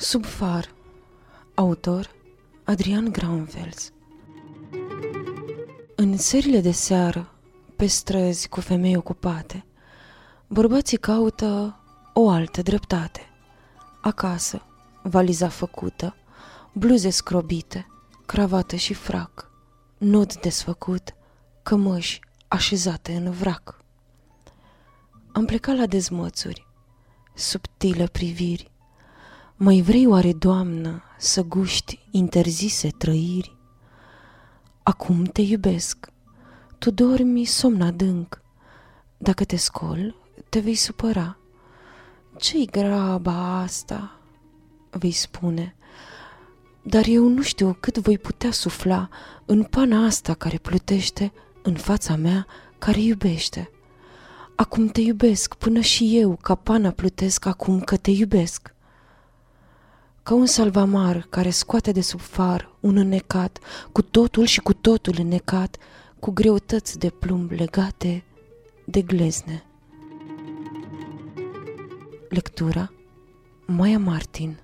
Sub far Autor Adrian Graunfels În serile de seară, pe străzi cu femei ocupate, bărbații caută o altă dreptate. Acasă, valiza făcută, bluze scrobite, cravată și frac, nod desfăcut, cămăși așezate în vrac. Am plecat la dezmățuri, subtile priviri, mai vrei oare, Doamnă, să guști interzise trăiri? Acum te iubesc, tu dormi somn adânc. Dacă te scol, te vei supăra. Ce-i graba asta? Vei spune. Dar eu nu știu cât voi putea sufla în pana asta care plutește în fața mea care iubește. Acum te iubesc până și eu ca pana plutesc acum că te iubesc ca un salvamar care scoate de sub far un înnecat, cu totul și cu totul înnecat, cu greutăți de plumb legate de glezne. Lectura Maia Martin